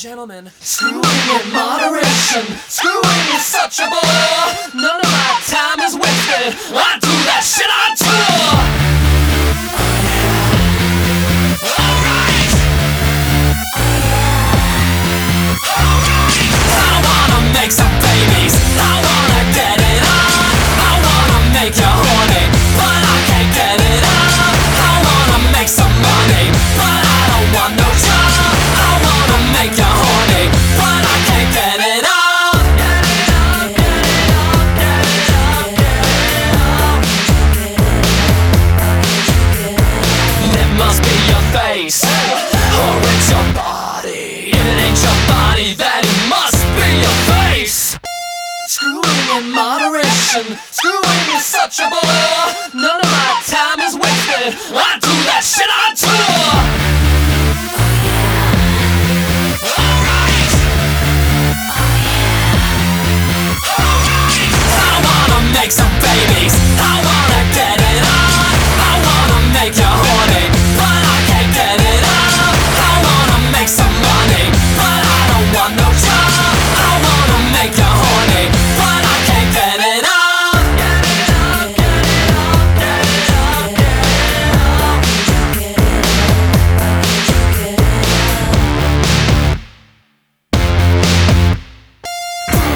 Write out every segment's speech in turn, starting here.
gentlemen. Screwing in moderation. Screwing is such a bull. Screwing in moderation. Screwing is such a bore.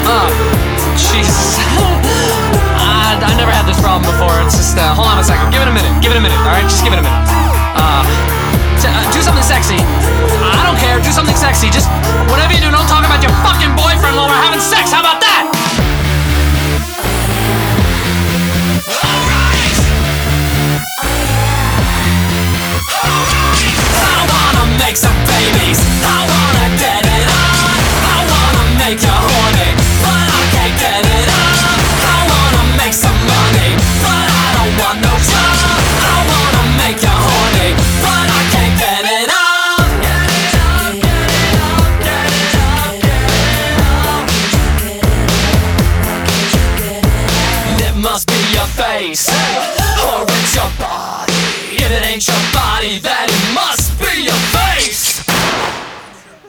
Oh, Jesus. I, I never had this problem before. It's just, uh, hold on a second. Give it a minute. Give it a minute. All right, just give it a minute. Uh, t- uh, do something sexy. I don't care. Do something sexy. Just whatever you do, don't talk about your face or it's your body. If it ain't your body, then it must be.